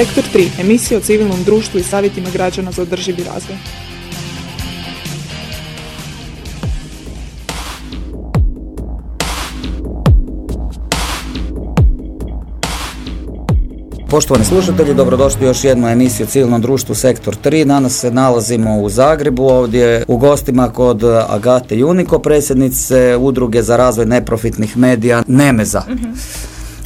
Sektor 3. Emisija o civilnom društvu i savjetima građana za održivi razvoj. Poštovani slušatelji, dobrodošli u još jednu emisiju Civilnom društvu Sektor 3. Danas se nalazimo u Zagrebu, ovdje u gostima kod Agate Juniko, predsjednice Udruge za razvoj neprofitnih medija Nemeza.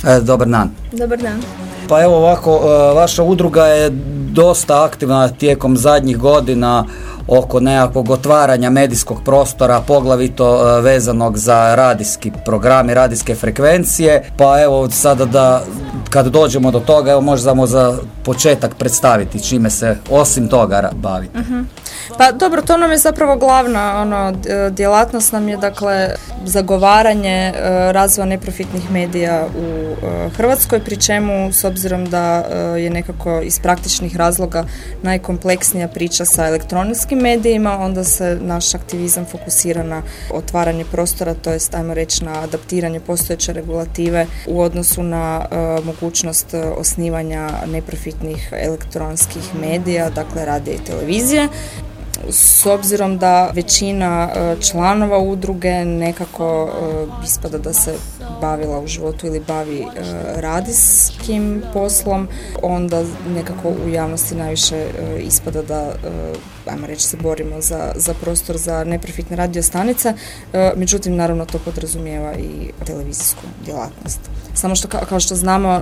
E, dobar dan. Dobar dan. Pa evo ovako, e, vaša udruga je dosta aktivna tijekom zadnjih godina oko nekakvog otvaranja medijskog prostora, poglavito e, vezanog za radijski program i radijske frekvencije. Pa evo sada da kad dođemo do toga, evo možemo za početak predstaviti čime se osim toga baviti. Mhm. Pa dobro, to nam je zapravo glavna ono, djelatnost nam je dakle zagovaranje e, razvoja neprofitnih medija u e, Hrvatskoj, pri čemu s obzirom da je nekako iz praktičnih razloga najkompleksnija priča sa elektroničkim medijima, onda se naš aktivizam fokusira na otvaranje prostora, to jest ajmo reći na adaptiranje postojeće regulative u odnosu na mogućnost e, osnivanja neprofitnih elektronskih medija, dakle radija i televizije s obzirom da većina e, članova udruge nekako e, ispada da se bavila u životu ili bavi e, radijskim poslom, onda nekako u javnosti najviše ispada da ajmo reći se borimo za, za prostor za neprofitne radio stanice, međutim naravno to podrazumijeva i televizijsku djelatnost. Samo što kao što znamo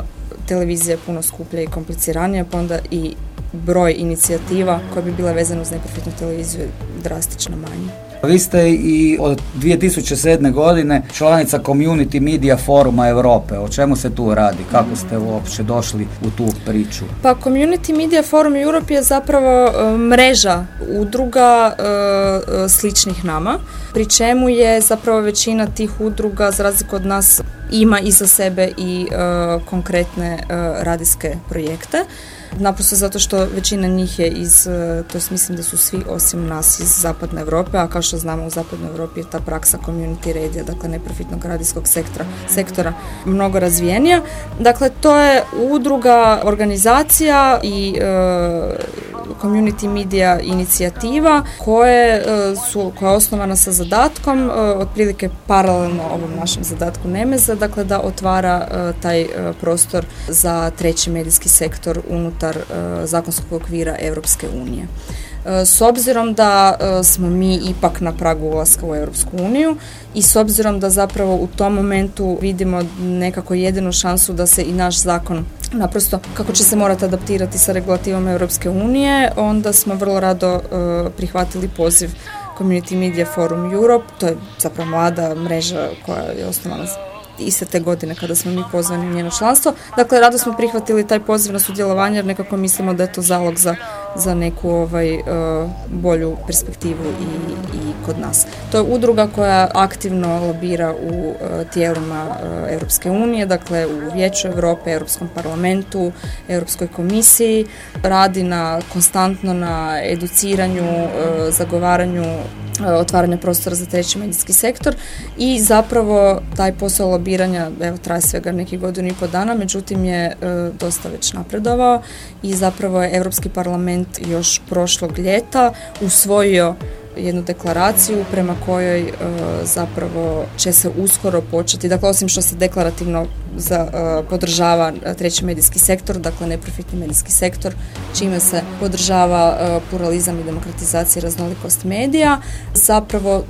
televizija je puno skuplja i kompliciranija, pa onda i broj inicijativa koje bi bile vezane uz neprofitnu televiziju drastično manje. Vi ste i od 2007. godine članica Community Media Foruma Europe. O čemu se tu radi? Kako ste uopće došli u tu priču? Pa Community Media Forum Europe je zapravo e, mreža udruga e, e, sličnih nama, pri čemu je zapravo većina tih udruga, za razliku od nas, ima iza sebe i konkretne radijske projekte naprosto zato što većina njih je iz, e, to mislim da su svi osim nas iz zapadne Europe, a kao što znamo u zapadnoj Europi je ta praksa community radio, dakle neprofitnog radijskog sektora, sektora mnogo razvijenija. Dakle, to je udruga, organizacija i e, community media inicijativa koje e, su, koja je osnovana sa zadatkom, otprilike paralelno ovom našem zadatku Nemeza, dakle da otvara taj prostor za treći medijski sektor unutar unutar e, zakonskog okvira Europske unije. E, s obzirom da e, smo mi ipak na pragu ulaska u Europsku uniju i s obzirom da zapravo u tom momentu vidimo nekako jedinu šansu da se i naš zakon naprosto kako će se morati adaptirati sa regulativom Europske unije, onda smo vrlo rado prihvatili poziv Community Media Forum Europe, to je zapravo mlada mreža koja je osnovana iste te godine kada smo mi pozvani u njeno članstvo. Dakle, rado smo prihvatili taj poziv na sudjelovanje jer nekako mislimo da je to zalog za, za neku ovaj, uh, bolju perspektivu i, i kod nas. To je udruga koja aktivno lobira u uh, tijelima uh, Europske unije, dakle u Vijeću Europe, Europskom parlamentu, Europskoj komisiji, radi na konstantno na educiranju, zagovaranju otvaranja prostora za treći medijski sektor i zapravo taj posao lobiranja evo, traje svega nekih godinu i pol dana, međutim je e, dosta već napredovao i zapravo je Europski parlament još prošlog ljeta usvojio jednu deklaraciju prema kojoj e, zapravo će se uskoro početi, dakle osim što se deklarativno za, e, podržava treći medijski sektor, dakle neprofitni medijski sektor, čime se podržava e, pluralizam i demokratizacija i raznolikost medija. Zapravo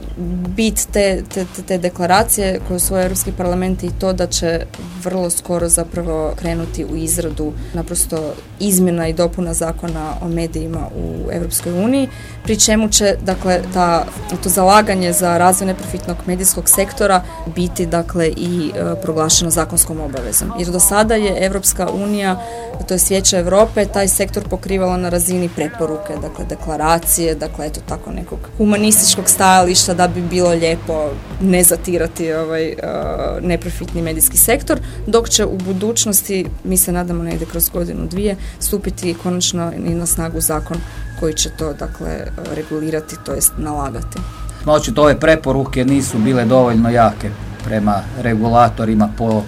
bit te, te, te deklaracije koje su Europski parlament i to da će vrlo skoro zapravo krenuti u izradu naprosto izmjena i dopuna zakona o medijima u Europskoj uniji, pri čemu će dakle ta, to zalaganje za razvoj neprofitnog medijskog sektora biti dakle i e, proglašeno zakonskom obavezom. Jer do sada je Europska unija, to je Vijeće Europe, taj sektor pokrivala na razini preporuke, dakle deklaracije, dakle eto tako nekog humanističkog stajališta da bi bilo lijepo ne zatirati ovaj uh, neprofitni medijski sektor, dok će u budućnosti, mi se nadamo negdje kroz godinu dvije, stupiti konačno i na snagu zakon koji će to dakle regulirati, to jest nalagati. Znači, ove preporuke nisu bile dovoljno jake prema regulatorima po,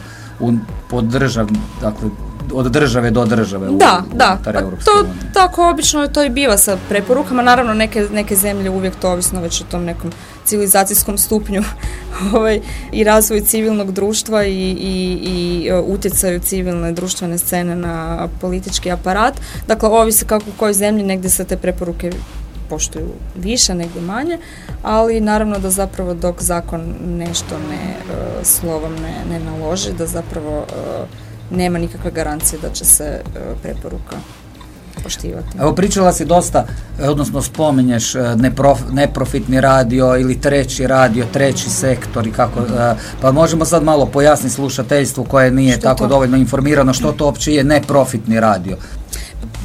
po držav, dakle, od države do države da, da, pa to tako obično to i biva sa preporukama. Naravno neke, neke zemlje uvijek to ovisno već o tom nekom civilizacijskom stupnju ovaj, i razvoju civilnog društva i, i, i e, utjecaju civilne društvene scene na politički aparat. Dakle, ovisi kako u kojoj zemlji negdje se te preporuke poštuju više, negdje manje, ali naravno da zapravo dok zakon nešto ne e, slovom ne, ne naloži, da zapravo e, nema nikakve garancije da će se preporuka poštivati. Evo pričala si dosta, e, odnosno spominješ e, neprofitni radio ili treći radio, treći sektor i kako, e, pa možemo sad malo pojasniti slušateljstvu koje nije tako dovoljno informirano što to uopće je neprofitni radio.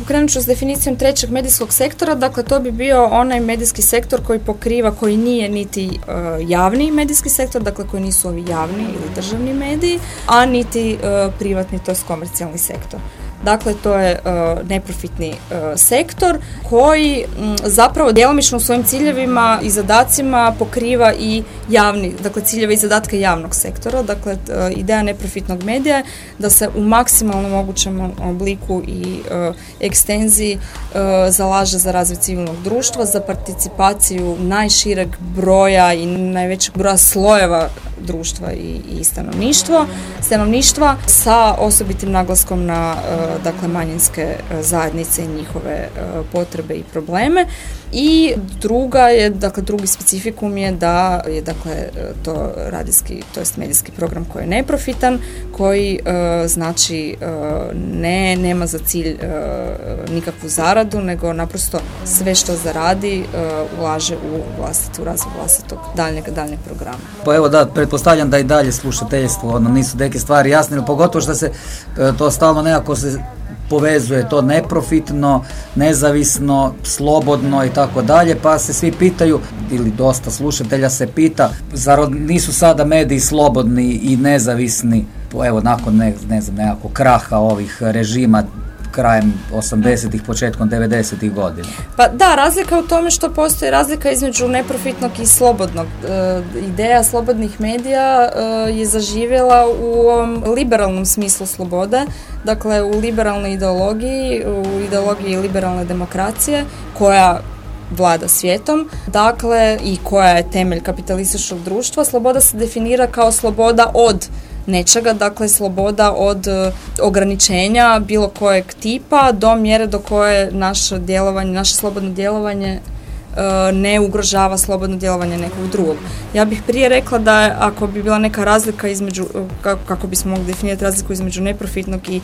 Krenut ću s definicijom trećeg medijskog sektora, dakle to bi bio onaj medijski sektor koji pokriva, koji nije niti javni medijski sektor, dakle koji nisu ovi javni ili državni mediji, a niti privatni, to je komercijalni sektor. Dakle, to je e, neprofitni e, sektor koji zapravo djelomično u svojim ciljevima i zadacima pokriva i javni, dakle ciljeve i zadatke javnog sektora. Dakle, e, ideja neprofitnog medija je da se u maksimalno mogućem obliku i ekstenziji zalaže za razvoj civilnog društva, za participaciju najšireg broja i najvećeg broja slojeva društva i, i stanovništvo, stanovništva sa osobitim naglaskom na dakle manjinske e, zajednice i njihove e, potrebe i probleme. I druga je, dakle drugi specifikum je da je dakle to radijski, to jest medijski program koji je neprofitan, koji e, znači ne, nema za cilj nikakvu zaradu, nego naprosto sve što zaradi ulaže u vlastitu razvoj vlastitog daljnjeg, daljnjeg programa. Pa evo da, pretpostavljam da i dalje slušateljstvo, ono nisu neke stvari jasne, pogotovo što se to stalno nekako se povezuje to neprofitno, nezavisno, slobodno i tako dalje, pa se svi pitaju, ili dosta slušatelja se pita, zar nisu sada mediji slobodni i nezavisni, evo nakon ne, ne znam, nekakvog kraha ovih režima krajem 80-ih, početkom 90-ih godina. Pa da, razlika u tome što postoji razlika između neprofitnog i slobodnog. E, ideja slobodnih medija e, je zaživjela u ovom liberalnom smislu slobode, dakle u liberalnoj ideologiji, u ideologiji liberalne demokracije koja vlada svijetom, dakle i koja je temelj kapitalističkog društva, sloboda se definira kao sloboda od nečega, dakle sloboda od e, ograničenja bilo kojeg tipa do mjere do koje naše djelovanje, naše slobodno djelovanje e, ne ugrožava slobodno djelovanje nekog drugog. Ja bih prije rekla da ako bi bila neka razlika između, e, kako bismo mogli definirati razliku između neprofitnog i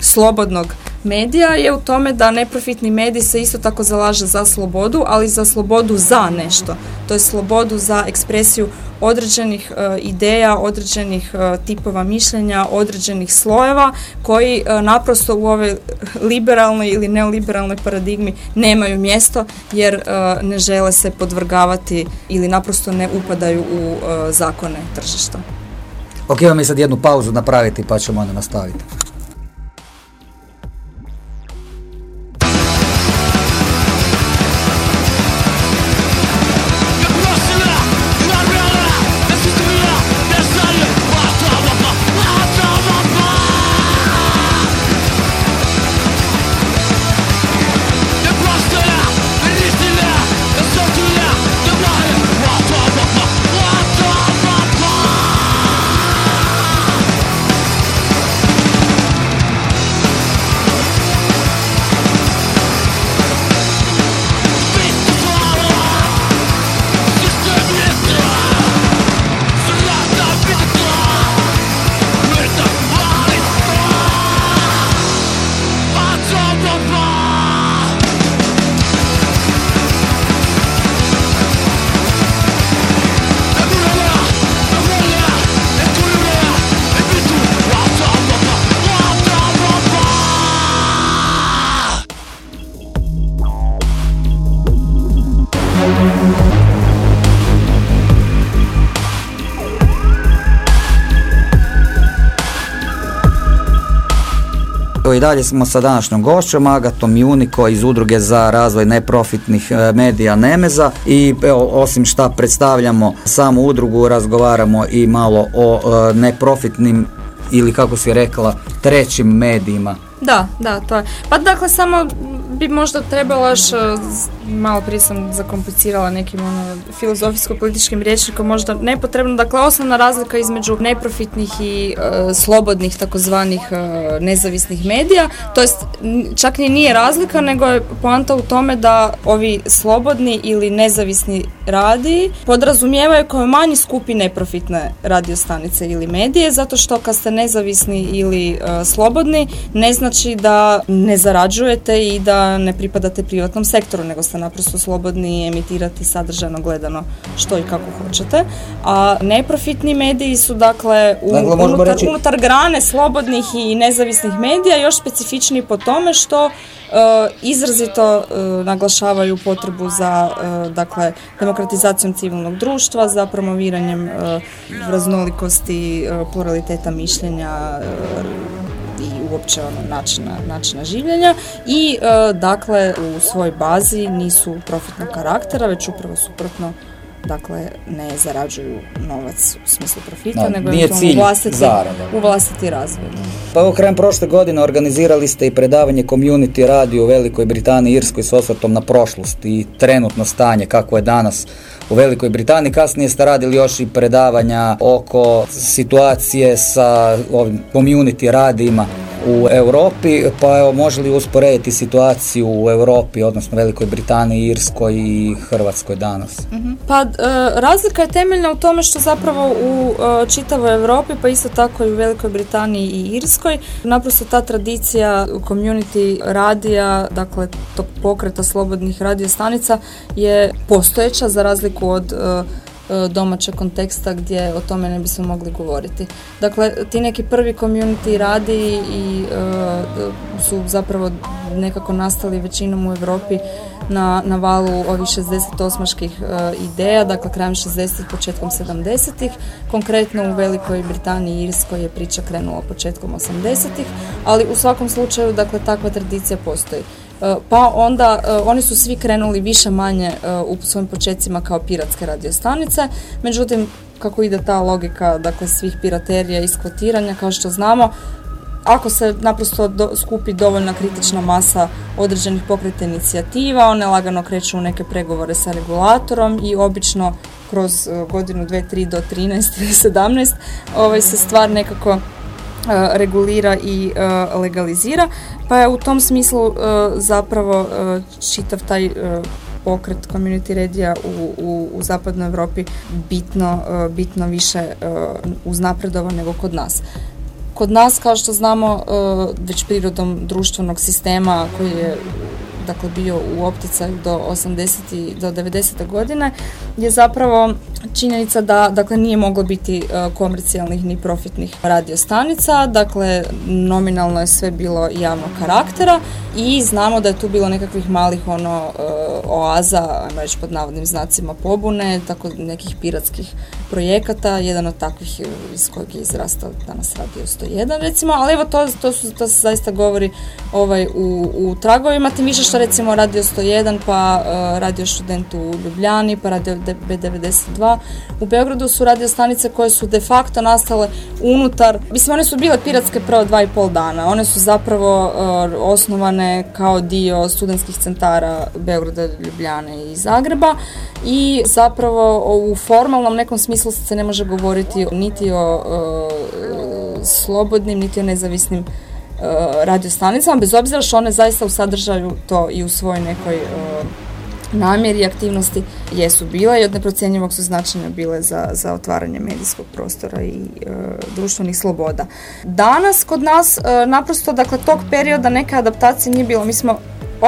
slobodnog medija je u tome da neprofitni medij se isto tako zalaže za slobodu, ali za slobodu za nešto. To je slobodu za ekspresiju određenih e, ideja, određenih e, tipova mišljenja, određenih slojeva koji e, naprosto u ovoj liberalnoj ili neoliberalnoj paradigmi nemaju mjesto jer ne žele se podvrgavati ili naprosto ne upadaju u zakone tržišta. Ok, vam je sad jednu pauzu napraviti pa ćemo onda nastaviti. I dalje smo sa današnjom gošćom Agatom Juniko iz udruge za razvoj neprofitnih e, medija Nemeza i evo, osim šta predstavljamo samu udrugu razgovaramo i malo o e, neprofitnim ili kako si rekla trećim medijima. Da, da, to je. Pa dakle, samo bi možda trebalo još, e, malo prije sam zakomplicirala nekim ono, filozofijsko-političkim rječnikom, možda nepotrebno. Dakle, osnovna razlika između neprofitnih i e, slobodnih takozvanih e, nezavisnih medija, to jest čak ni nije razlika, nego je poanta u tome da ovi slobodni ili nezavisni radiji podrazumijevaju kao manji skupi neprofitne radiostanice ili medije, zato što kad ste nezavisni ili slobodni, ne znači da ne zarađujete i da ne pripadate privatnom sektoru, nego naprosto slobodni emitirati sadržajno gledano što i kako hoćete. A neprofitni mediji su dakle, u, dakle, unutar, unutar grane slobodnih i nezavisnih medija još specifičniji po tome što Uh, izrazito uh, naglašavaju potrebu za uh, dakle demokratizacijom civilnog društva, za promoviranjem raznolikosti, pluraliteta mišljenja, i uopće ono načina, načina življenja. I e, dakle u svojoj bazi nisu profitnog karaktera, već upravo suprotno dakle ne zarađuju novac u smislu profita, nego je u vlastiti, u vlastiti razvoj. Pa evo krajem prošle godine organizirali ste i predavanje Community Radio u Velikoj Britaniji i Irskoj s osvrtom na prošlost i trenutno stanje kako je danas u Velikoj Britaniji. Kasnije ste radili još i predavanja oko situacije sa ovim community radijima u Europi, pa evo može li usporediti situaciju u Europi, odnosno Velikoj Britaniji, Irskoj i Hrvatskoj danas? Mhm. Pa e, razlika je temeljna u tome što zapravo u e, čitavoj Europi, pa isto tako i u Velikoj Britaniji i Irskoj, naprosto ta tradicija community radija, dakle tog pokreta slobodnih radiostanica je postojeća za razliku od E, domaćeg konteksta gdje o tome ne bismo mogli govoriti. Dakle, ti neki prvi community radi i e, su zapravo nekako nastali većinom u Europi na, na valu ovih 68-ških e, ideja, dakle krajem 60-ih, početkom 70-ih. Konkretno u Velikoj Britaniji i Irskoj je priča krenula početkom 80-ih, ali u svakom slučaju, dakle, takva tradicija postoji. E, pa onda e, oni su svi krenuli više manje e, u svojim početcima kao piratske radiostanice, međutim kako ide ta logika dakle svih piraterija i skvotiranja kao što znamo ako se naprosto skupi dovoljna kritična masa određenih pokreta inicijativa, one lagano kreću u neke pregovore sa regulatorom i obično kroz godinu 2, 3 do 13 ili 17 ovaj, se stvar nekako regulira i e, legalizira, pa je u tom smislu e, zapravo čitav taj pokret community redija u, u, u zapadnoj Europi bitno, bitno više uznapredovan nego kod nas. Kod nas, kao što znamo, već prirodom društvenog sistema koji je dakle bio u opticaju do 80. do 90. godine je zapravo činjenica da dakle nije moglo biti e, komercijalnih ni profitnih radiostanica, dakle nominalno je sve bilo javnog karaktera i znamo da je tu bilo nekakvih malih ono e, oaza, ajmo reći pod navodnim znacima pobune, tako nekih piratskih projekata, jedan od takvih iz kojeg je izrastao danas radio 101 recimo, ali evo to, to, su, to se zaista govori ovaj, u, u tragovima, tim više recimo radio 101 pa uh, radio student u Ljubljani pa radio B92 u Beogradu su radio stanice koje su de facto nastale unutar, mislim one su bile piratske prvo dva i pol dana, one su zapravo uh, osnovane kao dio studentskih centara Beograda, Ljubljane i Zagreba i zapravo u formalnom nekom smislu se ne može govoriti niti o uh, slobodnim, niti o nezavisnim radiostanicama, bez obzira što one zaista u sadržaju to i u svojoj nekoj uh, namjeri i aktivnosti jesu bile i od neprocjenjivog su značajne bile za, za otvaranje medijskog prostora i društvenih sloboda. Danas kod nas naprosto dakle tog perioda neke adaptacije nije bilo. Mi smo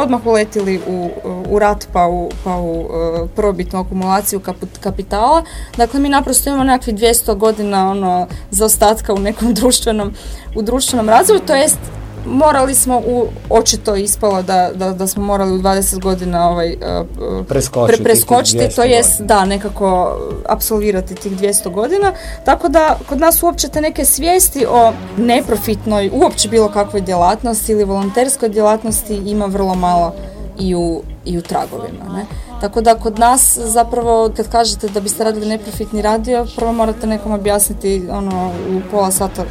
odmah uletili u, u rat pa u, pa u uh, probitnu akumulaciju kapitala. Dakle, mi naprosto imamo nekakvih 200 godina ono, zaostatka u nekom društvenom, u društvenom razvoju, to jest morali smo u, očito ispalo da, da, da smo morali u 20 godina ovaj, uh, preskočiti, preskočiti to jest da nekako apsolvirati tih 200 godina, tako da kod nas uopće te neke svijesti o neprofitnoj, uopće bilo kakvoj djelatnosti ili volonterskoj djelatnosti ima vrlo malo i u, i u tragovima. Ne? Tako da kod nas zapravo kad kažete da biste radili neprofitni radio, prvo morate nekom objasniti ono u pola sata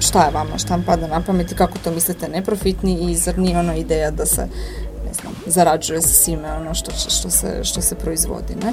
šta je vama, šta vam pada na pamet i kako to mislite neprofitni i zar nije ono ideja da se ne znam, zarađuje se svime ono što, što, se, što se proizvodi. Ne?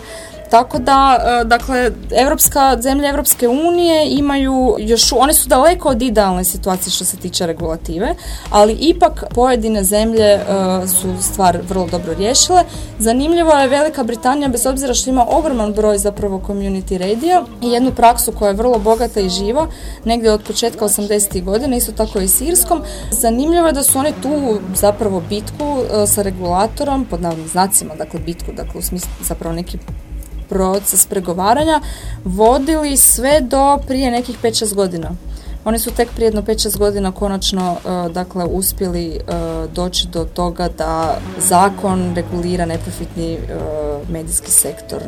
Tako da, e, dakle, Evropska, zemlje Evropske unije imaju još, one su daleko od idealne situacije što se tiče regulative, ali ipak pojedine zemlje e, su stvar vrlo dobro riješile. Zanimljivo je Velika Britanija, bez obzira što ima ogroman broj zapravo community radija i jednu praksu koja je vrlo bogata i živa, negdje od početka 80. godina, isto tako i s Irskom. Zanimljivo je da su oni tu zapravo bitku e, sa regulatorom, pod navodnim znacima, dakle bitku, dakle u smislu zapravo neki proces pregovaranja vodili sve do prije nekih 5-6 godina. Oni su tek prije jedno 5-6 godina konačno uh, dakle uspjeli uh, doći do toga da zakon regulira neprofitni uh, medijski sektor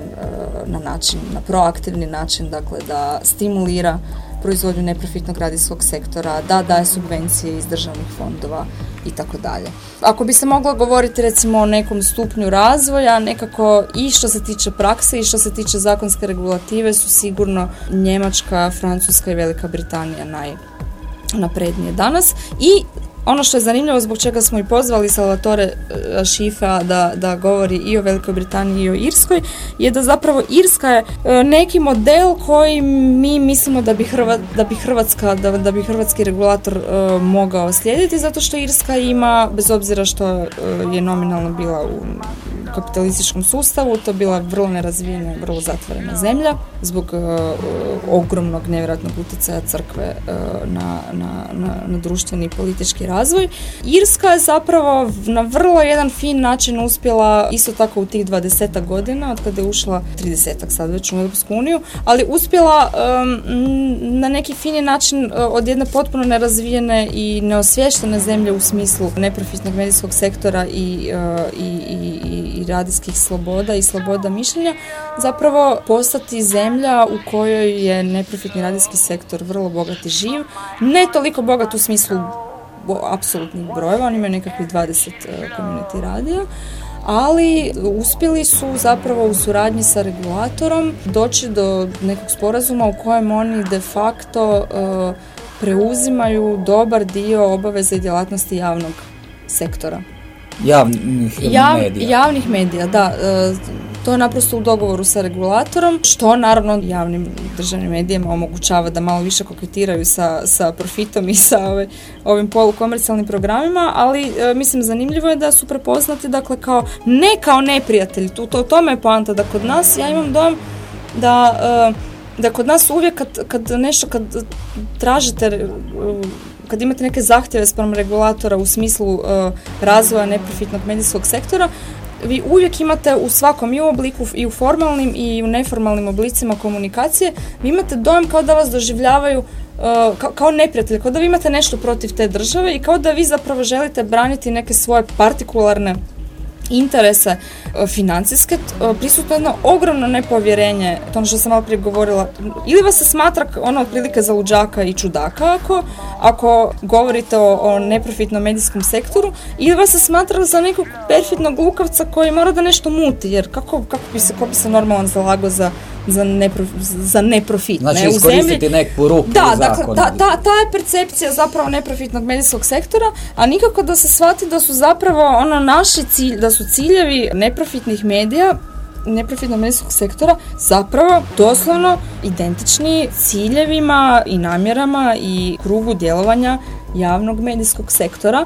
na način, na proaktivni način, dakle da stimulira proizvodnju neprofitnog radijskog sektora, da daje subvencije iz državnih fondova i tako dalje. Ako bi se moglo govoriti recimo o nekom stupnju razvoja, nekako i što se tiče prakse i što se tiče zakonske regulative su sigurno Njemačka, Francuska i Velika Britanija najnaprednije danas i ono što je zanimljivo zbog čega smo i pozvali Salvatore e, Šifa da, da govori i o Velikoj Britaniji i o Irskoj je da zapravo Irska je e, neki model koji mi mislimo da bi, da bi Hrvatska da, da bi hrvatski regulator e, mogao slijediti zato što Irska ima bez obzira što je nominalno bila u kapitalističkom sustavu, to bila vrlo nerazvijena, vrlo zatvorena zemlja zbog ogromnog nevjerojatnog utjecaja crkve na, na, na, na društveni i politički razvoj. Irska je zapravo na vrlo jedan fin način uspjela isto tako u tih 20 godina od kada je ušla 30 sad već u Europsku uniju, ali uspjela na neki fini način uh, od jedne potpuno nerazvijene i neosvještene zemlje u smislu neprofitnog medijskog sektora i, uh, i, i, i radijskih sloboda i sloboda mišljenja zapravo postati zemlja u kojoj je neprofitni radijski sektor vrlo bogat i živ, ne toliko bogat u smislu apsolutnih brojeva, oni imaju nekakvih 20 e, community radija, ali uspjeli su zapravo u suradnji sa regulatorom doći do nekog sporazuma u kojem oni de facto e, preuzimaju dobar dio obaveza i djelatnosti javnog sektora. Javnih medija. Javnih medija, da. E, to je naprosto u dogovoru sa regulatorom, što naravno javnim državnim medijima omogućava da malo više koketiraju sa, sa profitom i sa ove, ovim polukomercijalnim programima, ali e, mislim zanimljivo je da su prepoznati dakle kao ne kao neprijatelji, tu to tome je poanta da kod nas ja imam dom da e, da kod nas uvijek kad, kad nešto kad tražite kad imate neke zahtjeve spram regulatora u smislu razvoja neprofitnog medijskog sektora, vi uvijek imate u svakom i u obliku i u formalnim i u neformalnim oblicima komunikacije, vi imate dojam kao da vas doživljavaju uh, kao, kao neprijatelj, kao da vi imate nešto protiv te države i kao da vi zapravo želite braniti neke svoje partikularne interese e, financijske, e, prisutno jedno ogromno nepovjerenje, to ono što sam malo prije govorila, ili vas se smatra ono otprilike za luđaka i čudaka ako, ako govorite o, o neprofitnom medijskom sektoru, ili vas se smatra za nekog perfidnog lukavca koji mora da nešto muti, jer kako, kako bi se, ko bi se normalno zalagao za za, neprof, za neprofit. Znači ne, iskoristiti neku rupu Da, dakle, ta, ta, ta je percepcija zapravo neprofitnog medijskog sektora, a nikako da se shvati da su zapravo ono naši cilj, da su ciljevi neprofitnih medija neprofitnog medijskog sektora zapravo doslovno identični ciljevima i namjerama i krugu djelovanja javnog medijskog sektora,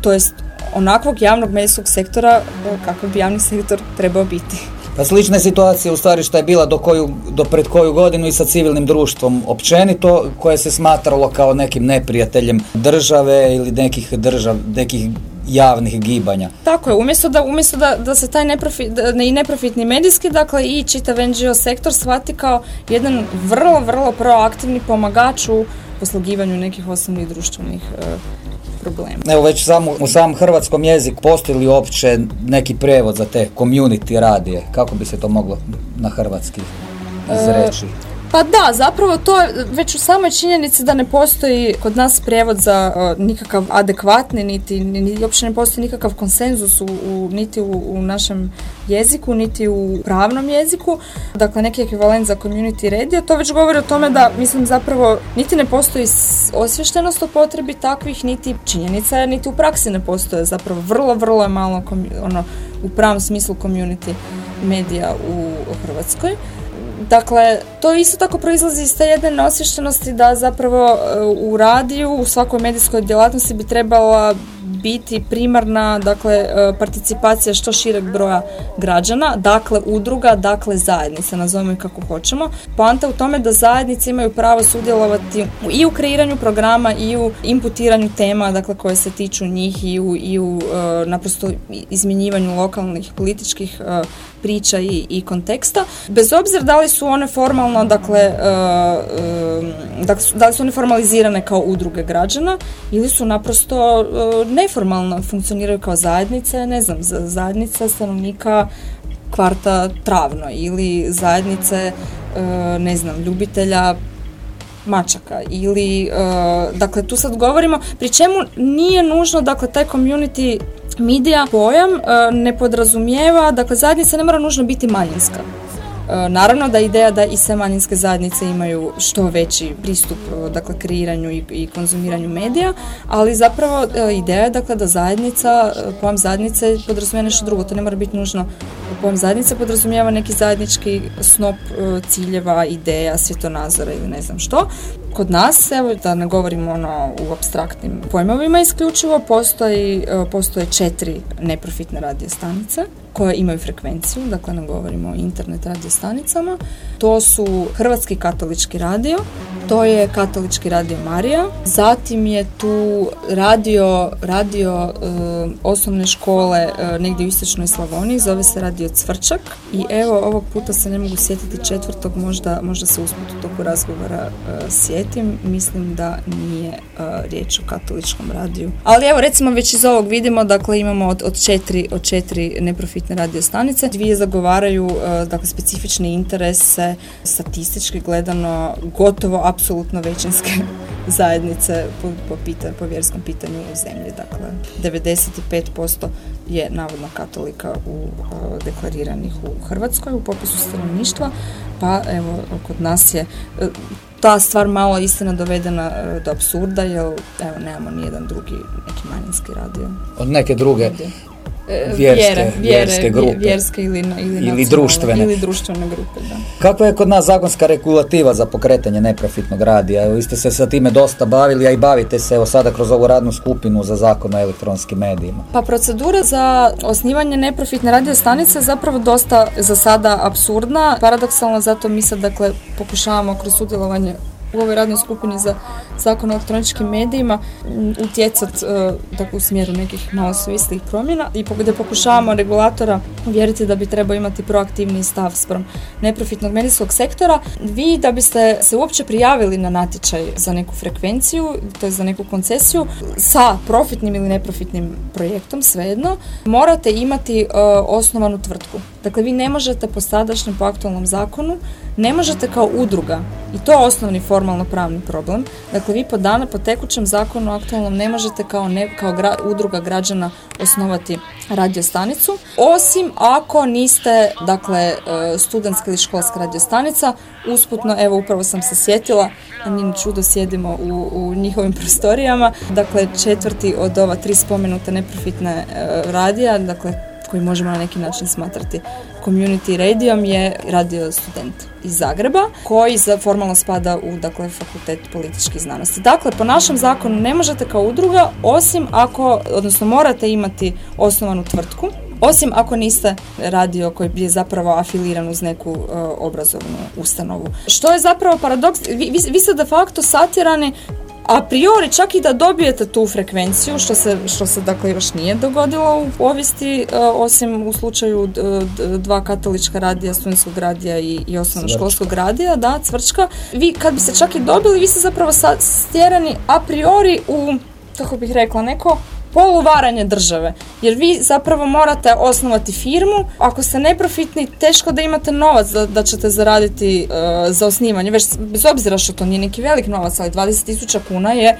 to jest onakvog javnog medijskog sektora kako bi javni sektor trebao biti. Pa slična situacija u stvari što je bila do, koju, do pred koju godinu i sa civilnim društvom općenito koje se smatralo kao nekim neprijateljem države ili nekih držav, nekih javnih gibanja. Tako je, umjesto da, umjesto da, da se taj neprofit, i neprofitni medijski, dakle i čitav NGO sektor shvati kao jedan vrlo, vrlo proaktivni pomagač u poslugivanju nekih osnovnih društvenih e, problema. Evo već samo u samom hrvatskom jeziku postoji li uopće neki prevod za te community radije? Kako bi se to moglo na hrvatski izreći? Pa da, zapravo to je već u samoj činjenici da ne postoji kod nas prijevod za nikakav adekvatni, niti, niti uopće ne postoji nikakav konsenzus u, niti u, u, našem jeziku, niti u pravnom jeziku. Dakle, neki ekvivalent za community radio, to već govori o tome da, mislim, zapravo niti ne postoji osvještenost o potrebi takvih, niti činjenica, niti u praksi ne postoje. Zapravo, vrlo, vrlo je malo ono, u pravom smislu community medija u Hrvatskoj. Dakle, to isto tako proizlazi iz te jedne neosvještenosti da zapravo e, u radiju, u svakoj medijskoj djelatnosti bi trebala biti primarna dakle e, participacija što šireg broja građana, dakle udruga, dakle zajednica, nazovimo kako hoćemo. Poanta u tome da zajednice imaju pravo sudjelovati i u kreiranju programa i u inputiranju tema dakle koje se tiču njih i u, i u e, naprosto izmjenjivanju lokalnih političkih e, priča i, i konteksta. Bez obzira da li su one formalno, dakle, da li su one formalizirane kao udruge građana ili su naprosto ne neformalno funkcioniraju kao zajednice, ne znam, zajednica stanovnika kvarta Travno ili zajednice, e, ne znam, ljubitelja mačaka ili, e, dakle, tu sad govorimo, pri čemu nije nužno, dakle, taj community media pojam e, ne podrazumijeva, dakle, zajednica ne mora nužno biti manjinska. E, naravno da je ideja da i sve manjinske zajednice imaju što veći pristup e, dakle, kreiranju i, i konzumiranju medija, ali zapravo e, ideja je dakle, da zajednica, pojam zajednice podrazumijeva nešto drugo. To ne mora biti nužno pojam zajednice podrazumijeva neki zajednički snop ciljeva, ideja, svjetonazora ili ne znam što. Kod nas, evo da ne govorimo ono u abstraktnim pojmovima isključivo, postoji, postoje četiri neprofitne radio stanice koje imaju frekvenciju, dakle ne govorimo o internet radio stanicama. To su Hrvatski katolički radio, to je Katolički radio Marija, zatim je tu radio, radio e, osnovne škole e, negdje u istočnoj Slavoniji, zove se radio Cvrčak i evo ovog puta se ne mogu sjetiti četvrtog, možda, možda se usput u toku razgovora e, sjetim, mislim da nije riječ o katoličkom radiju. Ali evo recimo već iz ovog vidimo, dakle imamo od, od četiri, od četiri neprofitne radio stanice, dvije zagovaraju dakle specifične interese, statistički gledano gotovo apsolutno većinske zajednice po, po, po vjerskom pitanju u zemlji. Dakle, 95% je navodno katolika u deklariranih u Hrvatskoj u popisu stanovništva, pa evo kod nas je e, ta stvar malo istina dovedena e, do apsurda, jer evo nemamo ni jedan drugi neki manjinski radio. Od neke druge E, vjerske, vjerske grupe. Vjerske ili, ili, ili društvene. Ili društvene grupe, da. Kakva je kod nas zakonska regulativa za pokretanje neprofitnog radija? vi ste se sa time dosta bavili, a i bavite se evo sada kroz ovu radnu skupinu za zakon o elektronskim medijima. Pa procedura za osnivanje neprofitne radio stanice zapravo dosta za sada apsurdna. Paradoksalno zato mi sad dakle pokušavamo kroz sudjelovanje u ovoj radnoj skupini za zakon o elektroničkim medijima utjecati e, tako u smjeru nekih malo promjena i gdje pokušavamo regulatora uvjeriti da bi trebao imati proaktivni stav sprem neprofitnog medijskog sektora. Vi da biste se uopće prijavili na natječaj za neku frekvenciju, to je za neku koncesiju, sa profitnim ili neprofitnim projektom, svejedno, morate imati e, osnovanu tvrtku. Dakle, vi ne možete po sadašnjem, po aktualnom zakonu, ne možete kao udruga, i to je osnovni formalno pravni problem, dakle vi po dana, po tekućem zakonu aktualnom ne možete kao, ne, kao udruga građana osnovati radiostanicu, osim ako niste, dakle, e, studentska ili školska radiostanica, usputno, evo upravo sam se sjetila, a mi čudo sjedimo u, u njihovim prostorijama, dakle četvrti od ova tri spomenute neprofitne radija, dakle koji možemo na neki način smatrati community radijom je radio student iz Zagreba koji za formalno spada u dakle, fakultet političkih znanosti. Dakle, po našem zakonu ne možete kao udruga osim ako, odnosno morate imati osnovanu tvrtku osim ako niste radio koji je zapravo afiliran uz neku uh, obrazovnu ustanovu. Što je zapravo paradoks, vi, vi, vi ste de facto satirani a priori čak i da dobijete tu frekvenciju, što se, što se dakle još nije dogodilo u povijesti, e, osim u slučaju dva katolička radija, studentskog radija i, i osnovnoškolskog radija, da, cvrčka, vi kad bi se čak i dobili, vi ste zapravo stjerani a priori u, kako bih rekla, neko poluvaranje države. Jer vi zapravo morate osnovati firmu, ako ste neprofitni, teško da imate novac da, da ćete zaraditi e, za osnivanje, već bez obzira što to nije neki velik novac, ali 20.000 kuna je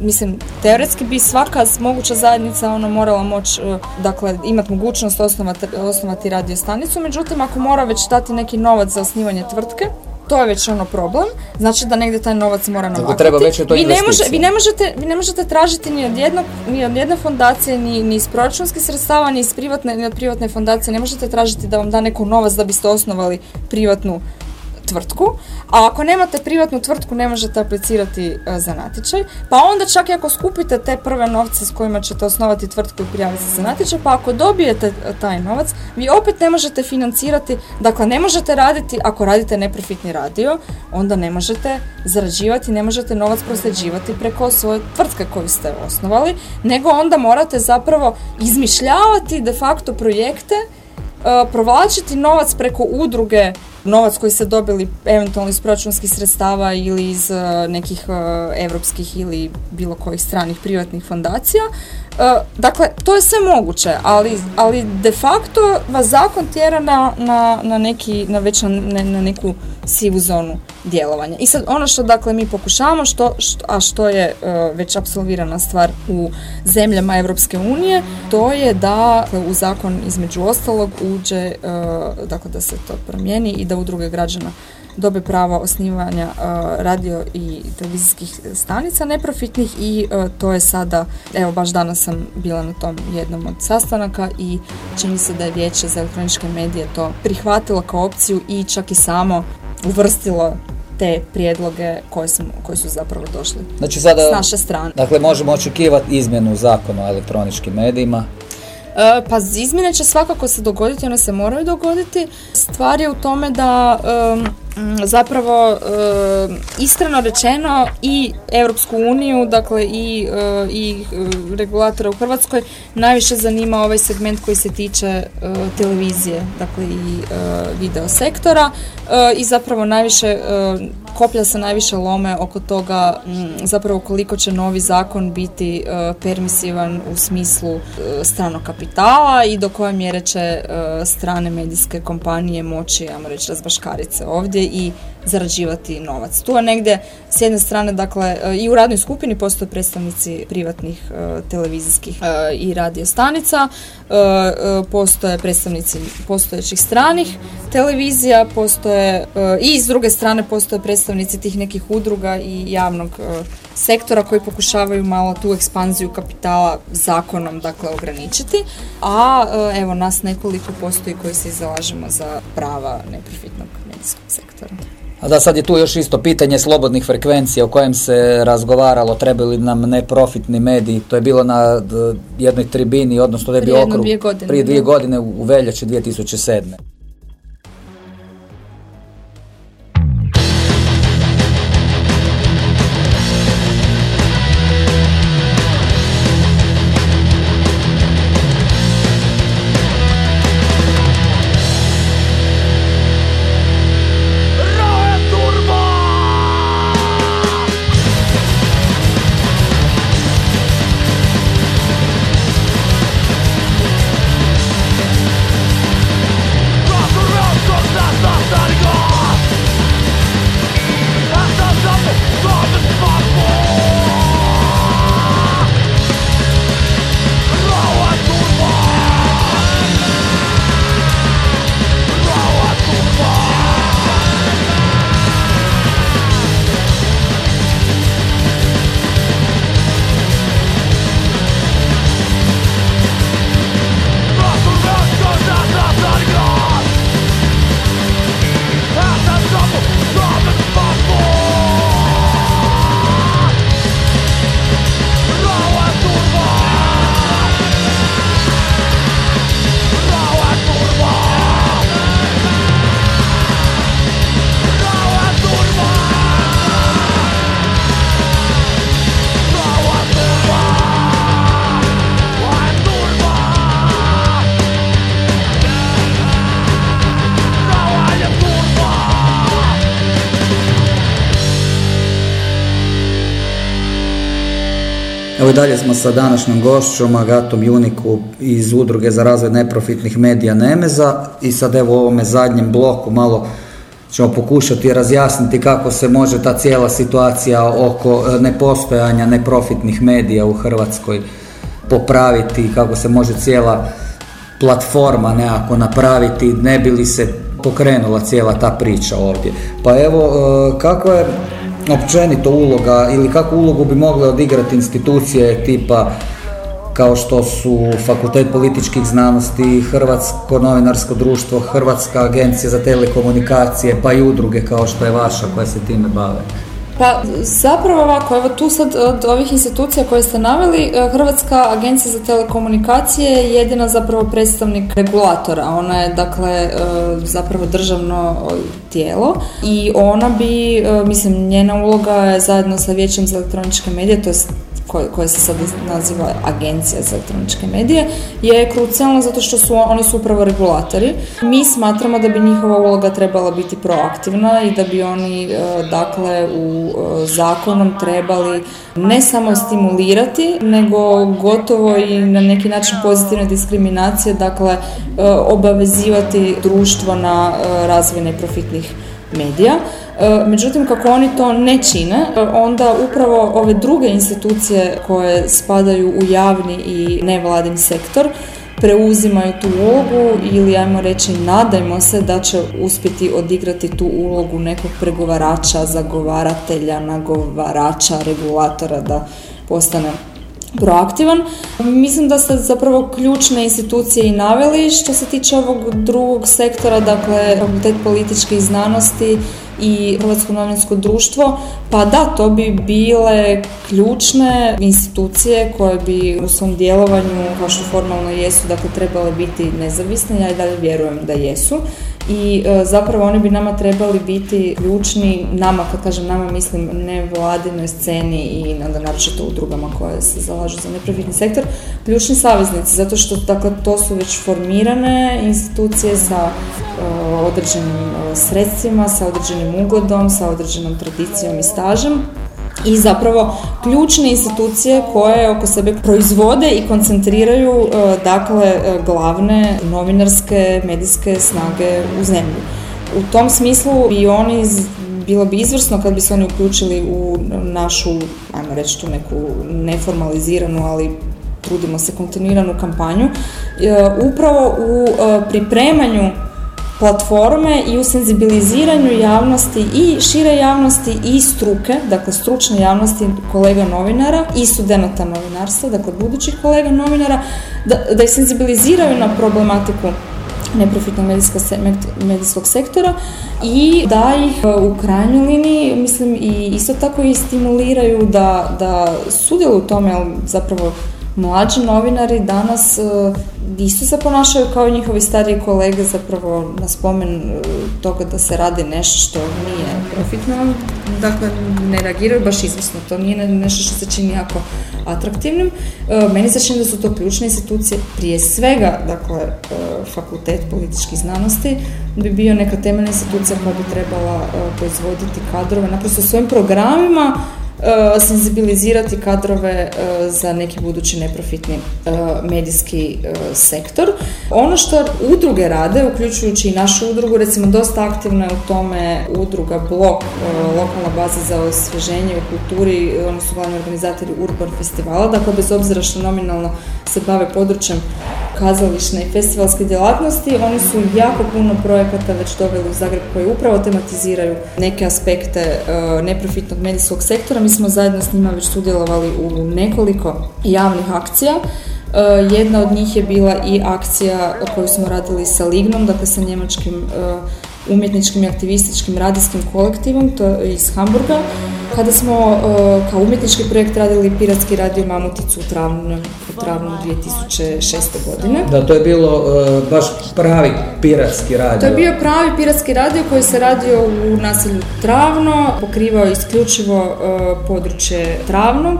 mislim, teoretski bi svaka moguća zajednica ono morala moći, e, dakle, imati mogućnost osnovati, osnovati radio stanicu, međutim, ako mora već dati neki novac za osnivanje tvrtke, to je već ono problem, znači da negdje taj novac mora namaknuti. treba već to vi, ne može, vi, ne možete, vi ne možete tražiti ni od, jednog, ni od jedne fondacije, ni, ni iz proračunskih sredstava, ni iz privatne, ni od privatne fondacije, ne možete tražiti da vam da neku novac da biste osnovali privatnu tvrtku, a ako nemate privatnu tvrtku ne možete aplicirati e, za natječaj, pa onda čak i ako skupite te prve novce s kojima ćete osnovati tvrtku i prijaviti za natječaj, pa ako dobijete e, taj novac, vi opet ne možete financirati, dakle ne možete raditi, ako radite neprofitni radio, onda ne možete zarađivati, ne možete novac prosljeđivati preko svoje tvrtke koju ste osnovali, nego onda morate zapravo izmišljavati de facto projekte E, provlačiti novac preko udruge, novac koji ste dobili eventualno iz proračunskih sredstava ili iz e, nekih europskih ili bilo kojih stranih privatnih fondacija. E, dakle, to je sve moguće, ali, ali de facto vas zakon tjera na, na, na neki, na već na, na neku sivu zonu djelovanja. I sad ono što dakle mi pokušavamo, što, a što je već apsolvirana stvar u zemljama Europske unije, to je da dakle, u zakon između ostalog uđe, dakle da se to promijeni i da udruge građana dobe prava osnivanja e, radio i televizijskih stanica neprofitnih i e, to je sada, evo baš danas sam bila na tom jednom od sastanaka i čini se da je Vijeće za elektroničke medije to prihvatilo kao opciju i čak i samo uvrstilo te prijedloge koje, smo, koji su zapravo došli znači sada, s naše strane. Dakle, možemo očekivati izmjenu zakona o elektroničkim medijima E, pa izmjene će svakako se dogoditi, one se moraju dogoditi. Stvar je u tome da zapravo iskreno rečeno i Europsku uniju, dakle i, e, i e, regulatora u Hrvatskoj najviše zanima ovaj segment koji se tiče televizije, dakle i video sektora. I zapravo najviše koplja se najviše lome oko toga zapravo koliko će novi zakon biti permisivan u smislu stranog kapitala i do koje mjere će strane medijske kompanije moći, ajmo reći, razbaškarice ovdje i zarađivati novac. Tu je negdje s jedne strane, dakle, i u radnoj skupini postoje predstavnici privatnih e, televizijskih e, i radio stanica, e, postoje predstavnici postojećih stranih televizija, postoje i s druge strane postoje predstavnici tih nekih udruga i javnog sektora koji pokušavaju malo tu ekspanziju kapitala zakonom dakle ograničiti, a evo nas nekoliko postoji koji se zalažemo za prava neprofitnog medijskog sektora. A da sad je tu još isto pitanje slobodnih frekvencija o kojem se razgovaralo, trebali nam neprofitni mediji, to je bilo na jednoj tribini, odnosno da je bio okrug prije dvije godine u veljači 2007. Evo i dalje smo sa današnjom gošćom Agatom Juniku iz Udruge za razvoj neprofitnih medija Nemeza i sad evo u ovome zadnjem bloku malo ćemo pokušati razjasniti kako se može ta cijela situacija oko e, nepostojanja neprofitnih medija u Hrvatskoj popraviti, kako se može cijela platforma nekako napraviti, ne bi li se pokrenula cijela ta priča ovdje. Pa evo, e, kako je općenito uloga ili kakvu ulogu bi mogle odigrati institucije tipa kao što su Fakultet političkih znanosti, Hrvatsko novinarsko društvo, Hrvatska agencija za telekomunikacije, pa i udruge kao što je vaša koja se time bave. Pa zapravo ovako, evo tu sad od ovih institucija koje ste naveli, e, Hrvatska agencija za telekomunikacije je jedina zapravo predstavnik regulatora. Ona je dakle e, zapravo državno tijelo i ona bi, e, mislim, njena uloga je zajedno sa Vijećem za elektroničke medije, to je koje, se sad naziva Agencija za elektroničke medije, je krucijalno zato što su oni su upravo regulatori. Mi smatramo da bi njihova uloga trebala biti proaktivna i da bi oni e, dakle u e, zakonom trebali ne samo stimulirati, nego gotovo i na neki način pozitivne diskriminacije, dakle e, obavezivati društvo na razvoj neprofitnih medija. E, međutim, kako oni to ne čine, e, onda upravo ove druge institucije koje spadaju u javni i nevladin sektor preuzimaju tu ulogu ili ajmo reći nadajmo se da će uspjeti odigrati tu ulogu nekog pregovarača, zagovaratelja, nagovarača, regulatora da postane proaktivan. Mislim da ste zapravo ključne institucije i naveli što se tiče ovog drugog sektora, dakle Fakultet političkih znanosti i Hrvatsko novinsko društvo, pa da, to bi bile ključne institucije koje bi u svom djelovanju, kao što formalno jesu, dakle trebale biti nezavisne, ja i dalje vjerujem da jesu i e, zapravo oni bi nama trebali biti ključni, nama, kad kažem nama, mislim ne vladinoj sceni i naročito udrugama koje se zalažu za neprofitni sektor, ključni saveznici, zato što dakle, to su već formirane institucije sa e, određenim e, sredstvima, sa određenim ugledom, sa određenom tradicijom i stažem i zapravo ključne institucije koje oko sebe proizvode i koncentriraju e, dakle e, glavne novinarske medijske snage u zemlji. U tom smislu i oni bilo bi izvrsno kad bi se oni uključili u našu, ajmo reći tu neku neformaliziranu, ali trudimo se kontinuiranu kampanju, e, upravo u pripremanju platforme i u senzibiliziranju javnosti i šire javnosti i struke, dakle stručne javnosti kolega novinara i studenata novinarstva, dakle budućih kolega novinara, da, da ih senzibiliziraju na problematiku neprofitnog medijskog sektora i da ih e, u krajnjoj liniji, mislim, i isto tako i stimuliraju da, da sudjeluju u tome, zapravo mlađi novinari danas e, isto se ponašaju kao i njihovi stariji kolege zapravo na spomen e, toga da se radi nešto što nije profitno, dakle ne reagiraju baš izvrsno, to nije nešto što se čini jako atraktivnim. E, meni se čini da su to ključne institucije, prije svega, dakle, fakultet političkih znanosti bi bio neka temeljna institucija koja bi trebala proizvoditi kadrove, naprosto svojim programima senzibilizirati kadrove e, za neki budući neprofitni e, medijski sektor. Ono što udruge rade, uključujući i našu udrugu, recimo dosta aktivna je u tome udruga Blok, lokalna baza za osvježenje u kulturi, oni su glavni organizatori Urban festivala, dakle bez obzira što nominalno se bave područjem kazališne i festivalske djelatnosti, oni su jako puno projekata već doveli u Zagreb koji upravo tematiziraju neke aspekte neprofitnog medijskog sektora smo zajedno s njima već sudjelovali u nekoliko javnih akcija. E, jedna od njih je bila i akcija koju smo radili sa Lignom, dakle sa njemačkim e, umjetničkim i aktivističkim radijskim kolektivom, to iz Hamburga, kada smo uh, kao umjetnički projekt radili Piratski radio Mamuticu u travnu, u travnu 2006. godine. Da, to je bilo uh, baš pravi piratski radio. To je bio pravi piratski radio koji se radio u naselju Travno, pokrivao isključivo uh, područje Travnog,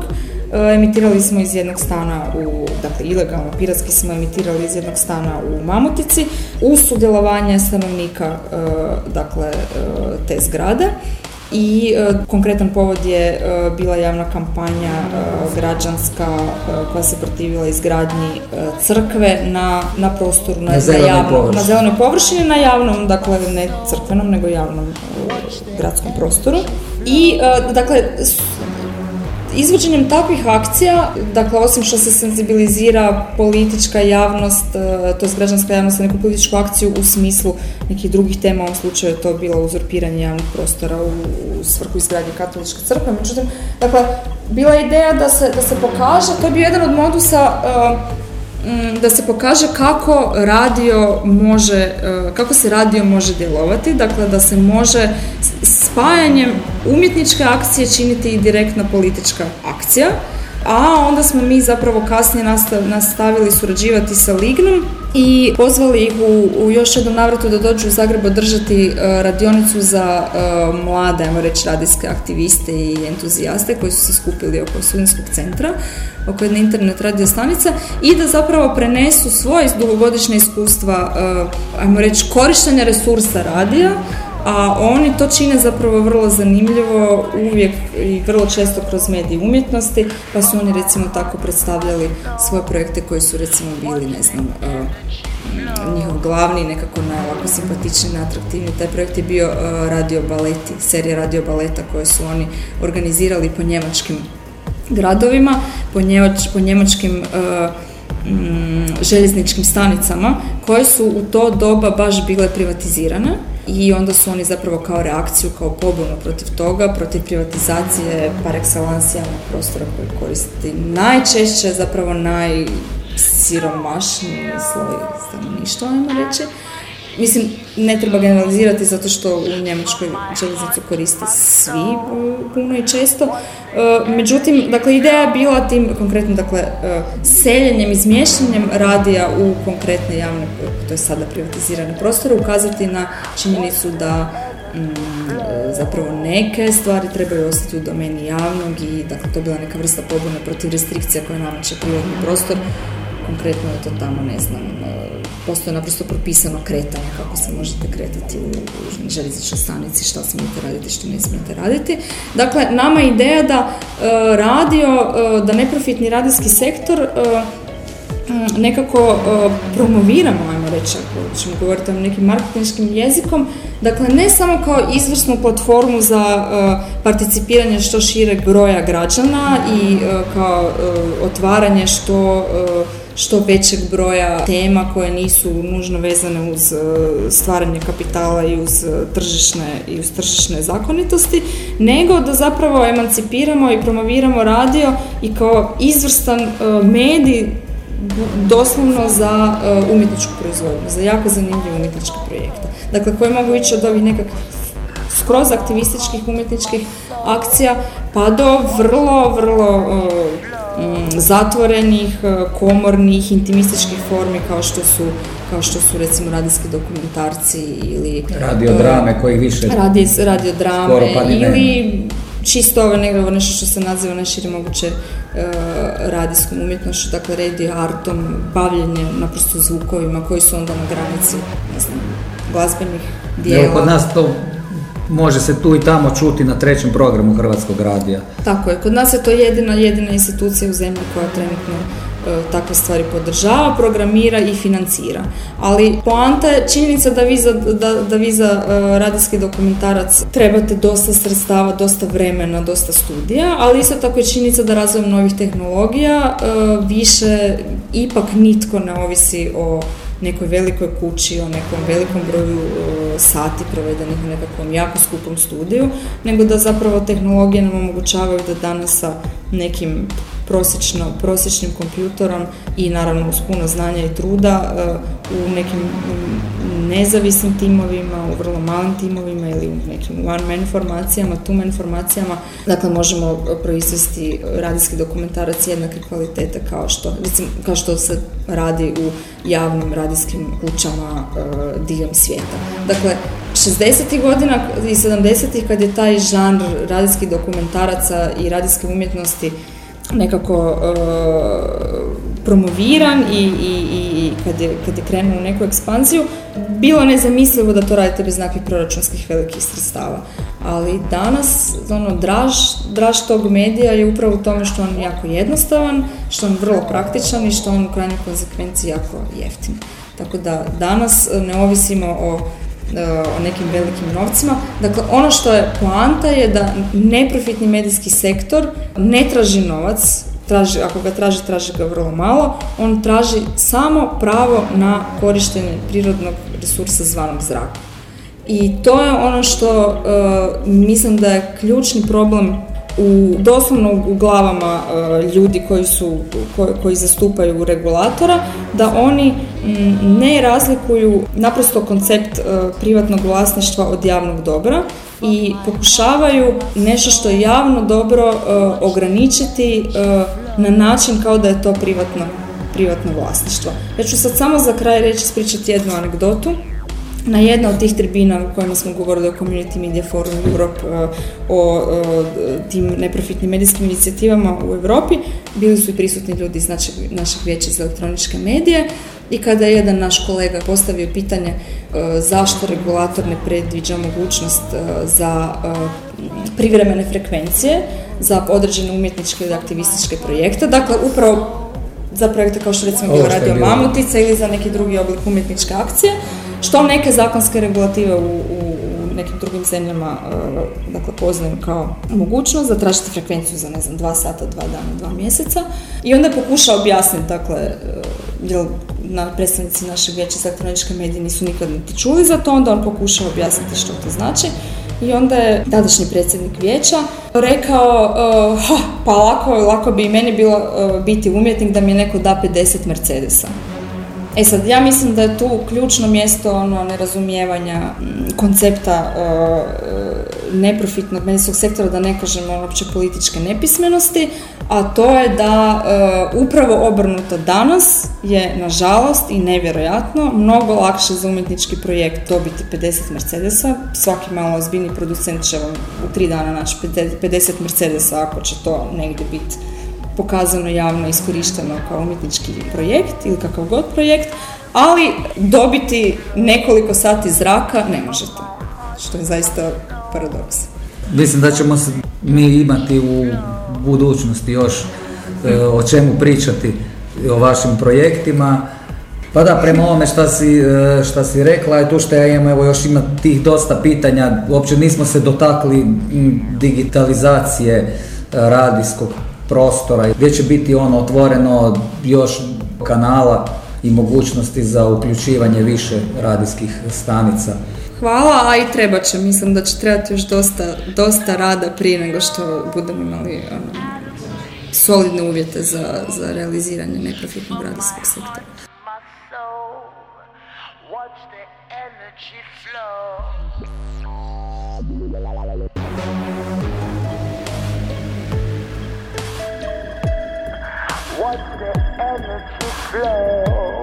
Emitirali smo iz jednog stana u, dakle ilegalno, piratski smo emitirali iz jednog stana u Mamutici uz sudjelovanje stanovnika dakle te zgrade. I konkretan povod je bila javna kampanja građanska koja se protivila izgradnji crkve na, na prostoru na, na, javnom, na zelenoj površini na javnom, dakle ne crkvenom nego javnom gradskom prostoru. I dakle Izvođenjem takvih akcija, dakle osim što se senzibilizira politička javnost, e, to je građanska javnost na neku političku akciju u smislu nekih drugih tema, u ovom slučaju je to bilo uzurpiranje javnih prostora u, svrhu izgradnje katoličke crkve, međutim, dakle, bila je ideja da se, da se pokaže, to je bio jedan od modusa e, da se pokaže kako radio može, e, kako se radio može djelovati, dakle da se može spajanjem umjetničke akcije činiti i direktna politička akcija. A onda smo mi zapravo kasnije nastavili surađivati sa Lignom i pozvali ih u, u još jednom navratu da dođu u Zagreb održati uh, radionicu za uh, mlade, ajmo reći, radijske aktiviste i entuzijaste koji su se skupili oko studentskog centra, oko jedne internet radio stanice i da zapravo prenesu svoje dugogodišnje iskustva, uh, ajmo reći, korištenja resursa radija a oni to čine zapravo vrlo zanimljivo uvijek i vrlo često kroz medije umjetnosti, pa su oni recimo tako predstavljali svoje projekte koji su recimo bili, ne znam, njihov glavni, nekako najlako simpatični, atraktivni. Taj projekt je bio radio baleti, serija radio baleta koje su oni organizirali po njemačkim gradovima, po, po njemačkim željezničkim stanicama koje su u to doba baš bile privatizirane i onda su oni zapravo kao reakciju, kao pobunu protiv toga, protiv privatizacije par excellence javnog prostora koji koristi najčešće zapravo najsiromašniji sloj stanovništva, ajmo reći. Mislim, ne treba generalizirati zato što u Njemačkoj željeznicu koriste svi puno i često. E, međutim, dakle, ideja je bila tim konkretno, dakle, e, seljenjem, izmještanjem radija u konkretne javne, to je sada privatizirane prostore, ukazati na činjenicu da mm, zapravo neke stvari trebaju ostati u domeni javnog i dakle to je bila neka vrsta pobune protiv restrikcija koje nameće privatni prostor. Konkretno je to tamo, ne znam, e, postoje naprosto propisano kretanje, kako se možete kretati u, u stanici, šta smijete raditi, što ne smijete raditi. Dakle, nama ideja da e, radio, e, da neprofitni radijski sektor e, nekako promoviramo, ajmo reći, ako ćemo govoriti o nekim marketinškim jezikom, dakle ne samo kao izvrsnu platformu za participiranje što šireg broja građana i kao otvaranje što što većeg broja tema koje nisu nužno vezane uz e, stvaranje kapitala i uz tržišne, i uz tržišne zakonitosti, nego da zapravo emancipiramo i promoviramo radio i kao izvrstan e, medij doslovno za e, umjetničku proizvodnju, za jako zanimljive umjetničke projekte. Dakle, koje mogu ići od ovih nekakvih skroz aktivističkih umjetničkih akcija pa do vrlo, vrlo zatvorenih, e, komornih, intimističkih formi kao što su kao što su recimo radijski dokumentarci ili radiodrame koji više radi, radiodrame ili čisto ovo nekako nešto što se naziva najšire moguće uh, radijskom umjetnošću, dakle radio artom, bavljenje naprosto zvukovima koji su onda na granici ne znam, glazbenih dijela. kod nas to može se tu i tamo čuti na trećem programu Hrvatskog radija. Tako je, kod nas je to jedina, jedina institucija u zemlji koja trenutno e, takve stvari podržava, programira i financira. Ali poanta je činjenica da vi za, da, da vi za e, radijski dokumentarac trebate dosta sredstava, dosta vremena, dosta studija, ali isto tako je činjenica da razvojem novih tehnologija e, više ipak nitko ne ovisi o nekoj velikoj kući, o nekom velikom broju e, sati provedenih u nekakvom jako skupom studiju, nego da zapravo tehnologije nam omogućavaju da danas sa nekim prosječno, prosječnim kompjutorom i naravno uz puno znanja i truda e, u nekim nezavisnim timovima, u vrlo malim timovima ili u nekim one man formacijama, two man formacijama, dakle možemo proizvesti radijski dokumentarac jednake kvalitete kao što, kao što se radi u javnim radijskim kućama uh, diljem svijeta. Dakle, 60. godina i 70. kad je taj žanr radijskih dokumentaraca i radijske umjetnosti nekako uh, promoviran i, i, i kad, je, kad je krenuo u neku ekspanziju, bilo nezamislivo da to radite bez nekakvih proračunskih velikih sredstava. Ali danas, ono, draž, draž tog medija je upravo u tome što on jako jednostavan, što on vrlo praktičan i što on u krajnjoj konsekvenciji jako jeftin. Tako da danas ne ovisimo o o nekim velikim novcima. Dakle, ono što je poanta je da neprofitni medijski sektor ne traži novac, traži, ako ga traži, traži ga vrlo malo, on traži samo pravo na korištenje prirodnog resursa zvanog zraka. I to je ono što uh, mislim da je ključni problem u, doslovno u glavama uh, ljudi koji su koji zastupaju regulatora da oni ne razlikuju naprosto koncept uh, privatnog vlasništva od javnog dobra i pokušavaju nešto što je javno dobro uh, ograničiti na način kao da je to privatno privatno vlasništvo. Ja ću sad samo za kraj reći ispričati jednu anegdotu na jedna od tih tribina u kojima smo govorili o Community Media Forum Europe, e, o, tim neprofitnim medijskim inicijativama u Europi, bili su i prisutni ljudi iz našeg, našeg vijeća za elektroničke medije i kada je jedan naš kolega postavio pitanje e, zašto regulator ne predviđa mogućnost e, za privremene frekvencije za određene umjetničke ili aktivističke projekte, dakle upravo za projekte kao što recimo bilo Radio Mamutica ili za neki drugi oblik umjetničke akcije, što neke zakonske regulative u, u, nekim drugim zemljama uh, dakle, poznaju kao mogućnost da tražite frekvenciju za ne znam dva sata, dva dana, dva mjeseca i onda je pokušao objasniti dakle uh, jer na predstavnici našeg vijeća za elektroničke medije nisu nikad niti čuli za to, onda on pokušao objasniti što to znači i onda je tadašnji predsjednik vijeća rekao uh, pa lako, lako bi i meni bilo biti umjetnik da mi neko da 50 Mercedesa. E sad, ja mislim da je tu ključno mjesto ono nerazumijevanja koncepta neprofitnog medijskog sektora, da ne kažemo uopće političke nepismenosti, a to je da upravo obrnuto danas je, nažalost i nevjerojatno, mnogo lakše za umjetnički projekt dobiti 50 Mercedesa. Svaki malo ozbiljni producent će vam u tri dana naći 50 Mercedesa ako će to negdje biti pokazano javno iskorišteno kao umjetnički projekt ili kakav god projekt, ali dobiti nekoliko sati zraka ne možete, što je zaista paradoks. Mislim da ćemo mi imati u budućnosti još e, o čemu pričati o vašim projektima. Pa da, prema ovome šta si, e, šta si rekla, je tu što ja imam, evo još ima tih dosta pitanja, uopće nismo se dotakli digitalizacije radijskog prostora gdje će biti ono otvoreno još kanala i mogućnosti za uključivanje više radijskih stanica. Hvala, a i treba će. Mislim da će trebati još dosta, dosta rada prije nego što budemo imali ono, solidne uvjete za, za realiziranje neprofitnog radijskog sektora. Watch the. Watch the energy flow.